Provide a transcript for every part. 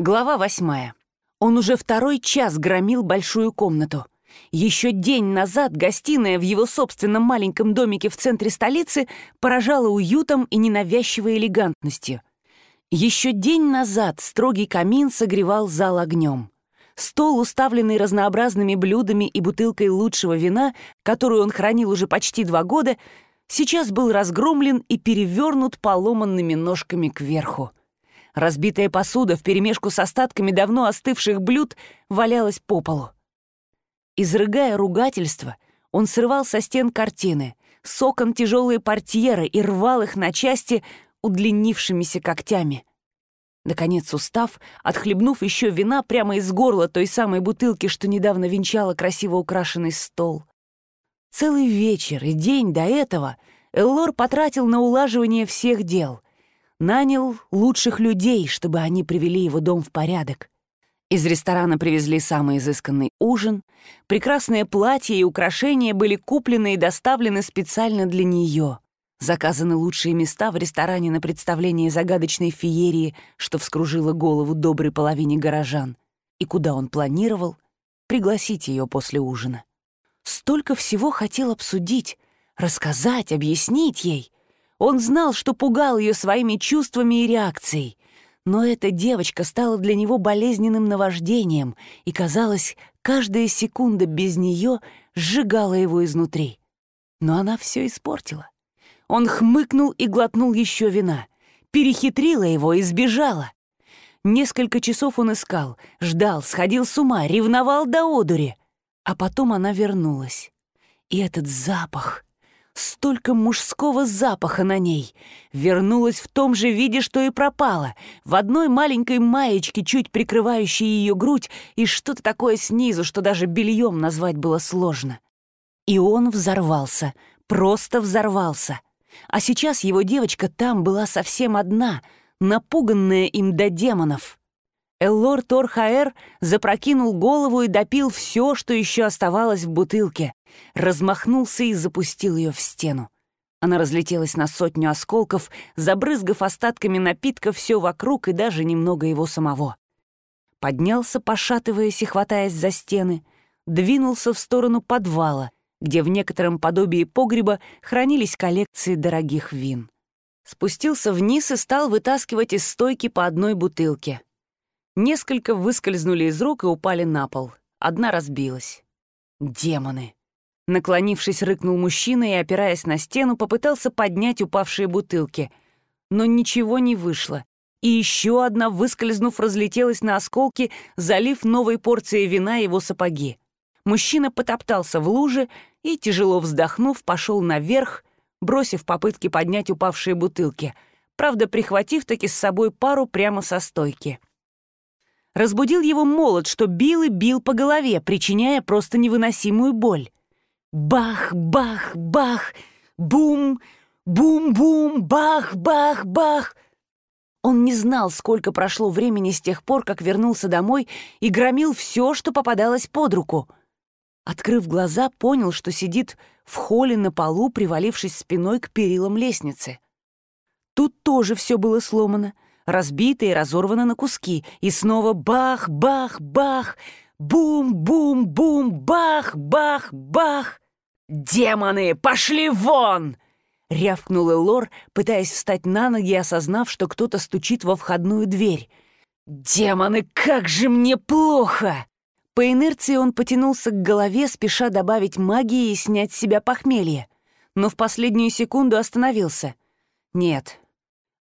Глава восьмая. Он уже второй час громил большую комнату. Еще день назад гостиная в его собственном маленьком домике в центре столицы поражала уютом и ненавязчивой элегантностью. Еще день назад строгий камин согревал зал огнем. Стол, уставленный разнообразными блюдами и бутылкой лучшего вина, которую он хранил уже почти два года, сейчас был разгромлен и перевернут поломанными ножками кверху. Разбитая посуда вперемешку с остатками давно остывших блюд валялась по полу. Изрыгая ругательство, он срывал со стен картины, с окон тяжелые портьеры и рвал их на части удлинившимися когтями. Наконец, устав, отхлебнув еще вина прямо из горла той самой бутылки, что недавно венчала красиво украшенный стол. Целый вечер и день до этого Эллор потратил на улаживание всех дел — Нанял лучших людей, чтобы они привели его дом в порядок. Из ресторана привезли самый изысканный ужин. Прекрасные платья и украшения были куплены и доставлены специально для нее. Заказаны лучшие места в ресторане на представление загадочной феерии, что вскружило голову доброй половине горожан, и куда он планировал пригласить ее после ужина. Столько всего хотел обсудить, рассказать, объяснить ей — он знал, что пугал ее своими чувствами и реакцией. Но эта девочка стала для него болезненным наваждением, и, казалось, каждая секунда без нее сжигала его изнутри. Но она все испортила. Он хмыкнул и глотнул еще вина. Перехитрила его и сбежала. Несколько часов он искал, ждал, сходил с ума, ревновал до одури. А потом она вернулась. И этот запах — Столько мужского запаха на ней. Вернулась в том же виде, что и пропала. В одной маленькой маечке, чуть прикрывающей ее грудь, и что-то такое снизу, что даже бельем назвать было сложно. И он взорвался. Просто взорвался. А сейчас его девочка там была совсем одна, напуганная им до демонов. Эллор Торхаэр запрокинул голову и допил все, что еще оставалось в бутылке. Размахнулся и запустил ее в стену. Она разлетелась на сотню осколков, забрызгав остатками напитка все вокруг и даже немного его самого. Поднялся, пошатываясь и хватаясь за стены, двинулся в сторону подвала, где в некотором подобии погреба хранились коллекции дорогих вин. Спустился вниз и стал вытаскивать из стойки по одной бутылке — Несколько выскользнули из рук и упали на пол. Одна разбилась. «Демоны!» Наклонившись, рыкнул мужчина и, опираясь на стену, попытался поднять упавшие бутылки. Но ничего не вышло. И еще одна, выскользнув, разлетелась на осколки, залив новой порцией вина его сапоги. Мужчина потоптался в луже и, тяжело вздохнув, пошел наверх, бросив попытки поднять упавшие бутылки, правда, прихватив таки с собой пару прямо со стойки. Разбудил его молот, что бил и бил по голове, причиняя просто невыносимую боль. Бах, бах, бах, бум, бум-бум, бах, бах, бах. Он не знал, сколько прошло времени с тех пор, как вернулся домой и громил все, что попадалось под руку. Открыв глаза, понял, что сидит в холле на полу, привалившись спиной к перилам лестницы. Тут тоже все было сломано — разбито и разорвано на куски, и снова бах-бах-бах, бум-бум-бум, бах-бах-бах. «Демоны, пошли вон!» — рявкнул Элор, пытаясь встать на ноги, осознав, что кто-то стучит во входную дверь. «Демоны, как же мне плохо!» По инерции он потянулся к голове, спеша добавить магии и снять с себя похмелье. Но в последнюю секунду остановился. Нет,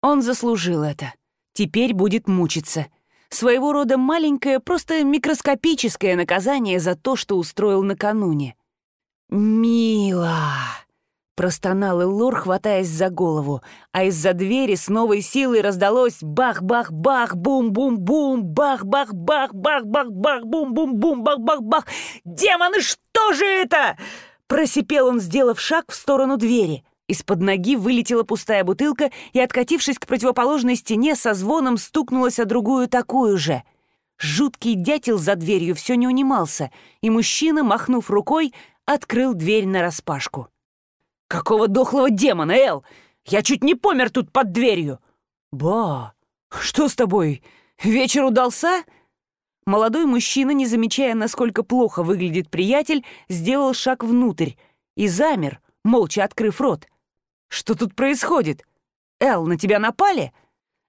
он заслужил это теперь будет мучиться. Своего рода маленькое, просто микроскопическое наказание за то, что устроил накануне. «Мила!» — простонал Эллор, хватаясь за голову, а из-за двери с новой силой раздалось бах-бах-бах, бум-бум-бум, бах-бах-бах-бах-бах-бах, бум-бум-бум, бах-бах-бах. «Демоны, что же это?» — просипел он, сделав шаг в сторону двери — из-под ноги вылетела пустая бутылка и, откатившись к противоположной стене, со звоном стукнулась о другую такую же. Жуткий дятел за дверью все не унимался, и мужчина, махнув рукой, открыл дверь нараспашку. «Какого дохлого демона, Эл? Я чуть не помер тут под дверью!» «Ба, что с тобой? вечер удался?» Молодой мужчина, не замечая, насколько плохо выглядит приятель, сделал шаг внутрь и замер, молча открыв рот. «Что тут происходит? Эл, на тебя напали?»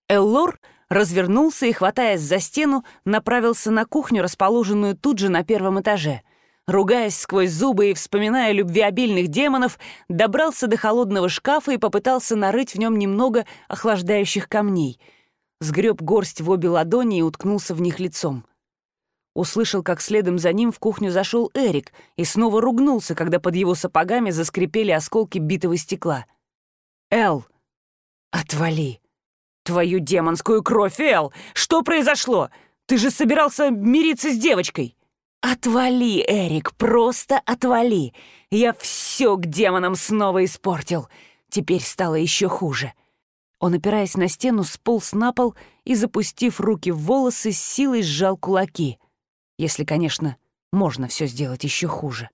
Эллор развернулся и, хватаясь за стену, направился на кухню, расположенную тут же на первом этаже. Ругаясь сквозь зубы и вспоминая любвеобильных демонов, добрался до холодного шкафа и попытался нарыть в нем немного охлаждающих камней. Сгреб горсть в обе ладони и уткнулся в них лицом. Услышал, как следом за ним в кухню зашел Эрик и снова ругнулся, когда под его сапогами заскрипели осколки битого стекла. «Эл, отвали! Твою демонскую кровь, Эл! Что произошло? Ты же собирался мириться с девочкой!» «Отвали, Эрик, просто отвали! Я все к демонам снова испортил. Теперь стало еще хуже». Он, опираясь на стену, сполз на пол и, запустив руки в волосы, силой сжал кулаки — если, конечно, можно все сделать еще хуже.